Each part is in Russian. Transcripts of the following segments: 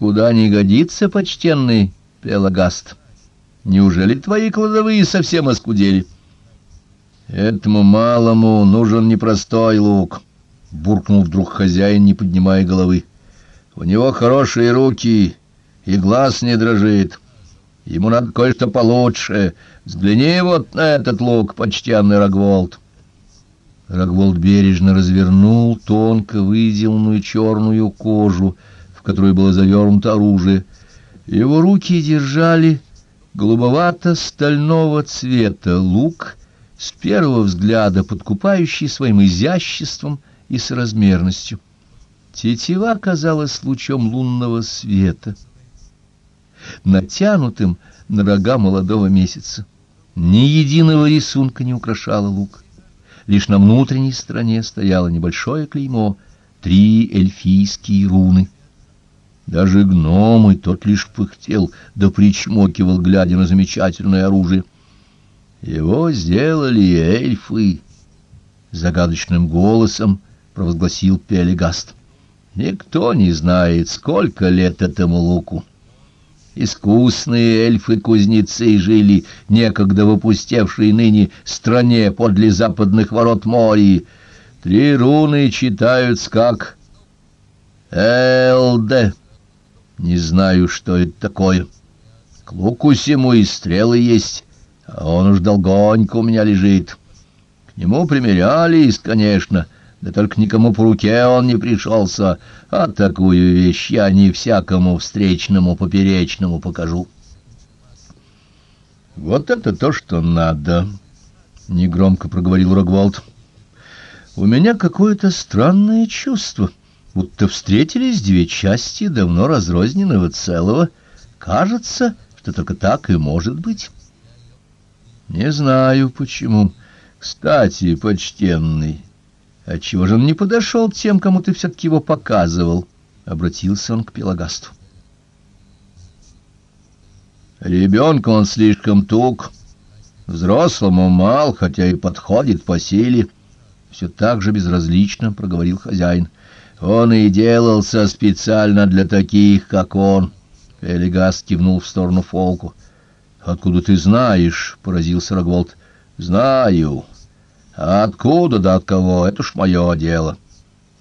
Никуда не годится, почтенный Пелагаст. Неужели твои кладовые совсем оскудели? Этому малому нужен непростой лук, — буркнул вдруг хозяин, не поднимая головы. У него хорошие руки, и глаз не дрожит. Ему надо кое-что получше. Взгляни вот на этот лук, почтенный Рогволд. Рогволд бережно развернул тонко выделанную черную кожу, в которую было завернуто оружие. Его руки держали голубовато-стального цвета лук, с первого взгляда подкупающий своим изяществом и соразмерностью. Тетива казалась лучом лунного света, натянутым на рога молодого месяца. Ни единого рисунка не украшала лук. Лишь на внутренней стороне стояло небольшое клеймо — три эльфийские руны. Даже гном и тот лишь пыхтел, да причмокивал, глядя на замечательное оружие. Его сделали эльфы, — загадочным голосом провозгласил Пелегаст. Никто не знает, сколько лет этому луку. Искусные эльфы-кузнецы жили некогда в опустевшей ныне стране подле западных ворот моря. Три руны читаются как «ЛД». Не знаю, что это такое. К луку сему и стрелы есть, а он уж долгонько у меня лежит. К нему примерялись, конечно, — да только никому по руке он не пришелся, а такую вещь я не всякому встречному поперечному покажу. Вот это то, что надо, — негромко проговорил Рогволд. У меня какое-то странное чувство, будто встретились две части давно разрозненного целого. Кажется, что только так и может быть. Не знаю почему. Кстати, почтенный, Отчего же он не подошел тем, кому ты все-таки его показывал? Обратился он к Пелагасту. Ребенку он слишком туг, взрослому мал, хотя и подходит по силе. Все так же безразлично проговорил хозяин. Он и делался специально для таких, как он. Элигаст кивнул в сторону Фолку. «Откуда ты знаешь?» — поразился Рогволд. «Знаю». А откуда да от кого, это ж мое дело.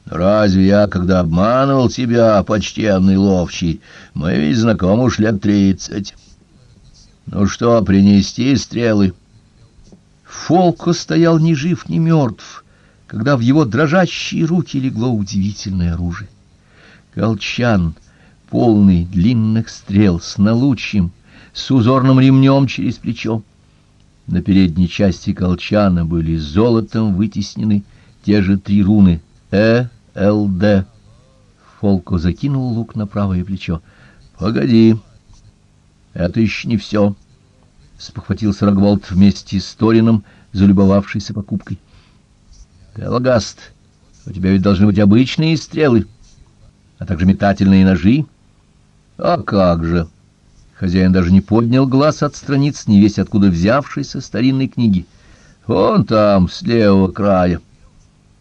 Разве я, когда обманывал тебя, почтенный ловчий, мы ведь знакомы уж лет тридцать. Ну что, принести стрелы? Фолко стоял ни жив, ни мертв, когда в его дрожащие руки легло удивительное оружие. Колчан, полный длинных стрел, с налучьем, с узорным ремнем через плечо. На передней части колчана были золотом вытеснены те же три руны «Э», «Л», «Д». Фолко закинул лук на правое плечо. «Погоди, это еще не все», — спохватился Рогволд вместе с Торином, залюбовавшийся покупкой. «Пелагаст, у тебя ведь должны быть обычные стрелы, а также метательные ножи». «А как же!» Хозяин даже не поднял глаз от страниц, не весь откуда взявшейся старинной книги. Вон там, с левого края.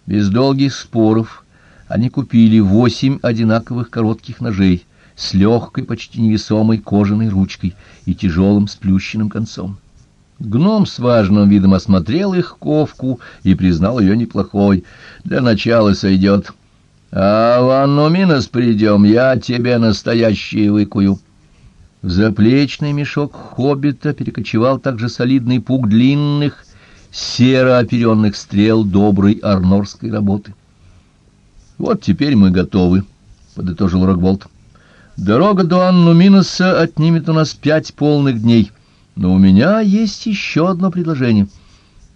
Без долгих споров они купили восемь одинаковых коротких ножей с легкой, почти невесомой кожаной ручкой и тяжелым сплющенным концом. Гном с важным видом осмотрел их ковку и признал ее неплохой. Для начала сойдет. А в Анну Минос придем, я тебе настоящие выкую. В заплечный мешок хоббита перекочевал также солидный пук длинных, серо оперенных стрел доброй арнорской работы. «Вот теперь мы готовы», — подытожил Рогволд. «Дорога до Анну Миноса отнимет у нас пять полных дней, но у меня есть еще одно предложение.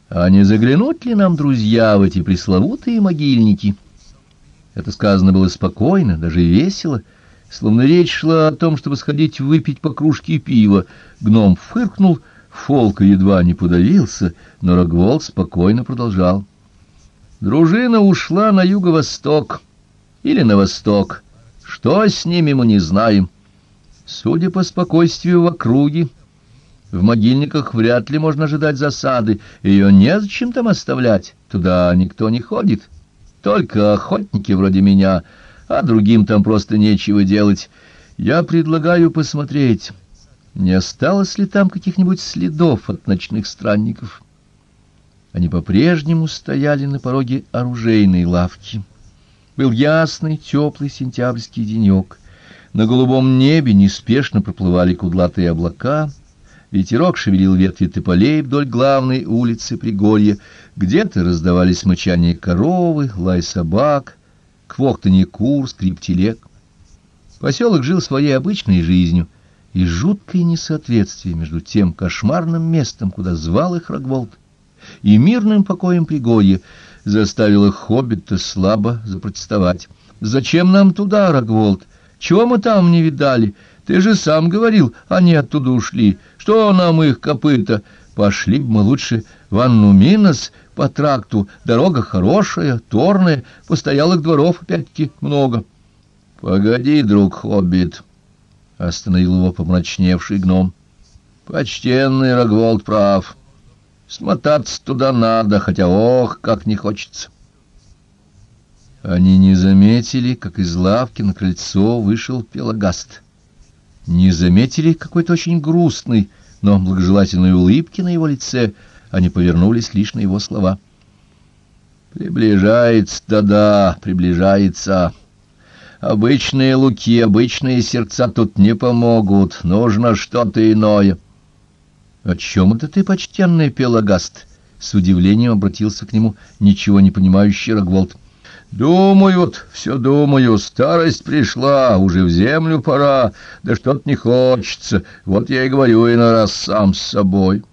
А не заглянуть ли нам, друзья, в эти пресловутые могильники?» Это сказано было спокойно, даже весело, — Словно речь шла о том, чтобы сходить выпить по кружке пива. Гном фыркнул, Фолка едва не подавился, но Рогволд спокойно продолжал. Дружина ушла на юго-восток или на восток. Что с ними, мы не знаем. Судя по спокойствию в округе, в могильниках вряд ли можно ожидать засады. Ее незачем там оставлять. Туда никто не ходит. Только охотники вроде меня — а другим там просто нечего делать. Я предлагаю посмотреть, не осталось ли там каких-нибудь следов от ночных странников. Они по-прежнему стояли на пороге оружейной лавки. Был ясный, теплый сентябрьский денек. На голубом небе неспешно проплывали кудлатые облака. Ветерок шевелил ветви тополей вдоль главной улицы Пригорья. Где-то раздавались мычание коровы, лай собак, квохтанье кур, скрип телег. Поселок жил своей обычной жизнью, и жуткое несоответствие между тем кошмарным местом, куда звал их Рогволд, и мирным покоем Пригорья заставило хоббита слабо запротестовать. «Зачем нам туда, Рогволд? Чего мы там не видали? Ты же сам говорил, они оттуда ушли. Что нам их копыта? Пошли бы мы лучше в Анну Минос по тракту. Дорога хорошая, торная, постоялых дворов опять-таки много». «Погоди, друг хоббит», — остановил его помрачневший гном. «Почтенный Рогволд прав». Смотаться туда надо, хотя ох, как не хочется. Они не заметили, как из лавки на крыльцо вышел Пелагаст. Не заметили какой-то очень грустной, но благожелательной улыбки на его лице. Они повернулись лишь на его слова. «Приближается, да-да, приближается. Обычные луки, обычные сердца тут не помогут. Нужно что-то иное». — О чем это ты, почтенный Пелагаст? — с удивлением обратился к нему ничего не понимающий Рогволд. — Думают, все думаю, старость пришла, уже в землю пора, да что-то не хочется, вот я и говорю иной раз сам с собой. —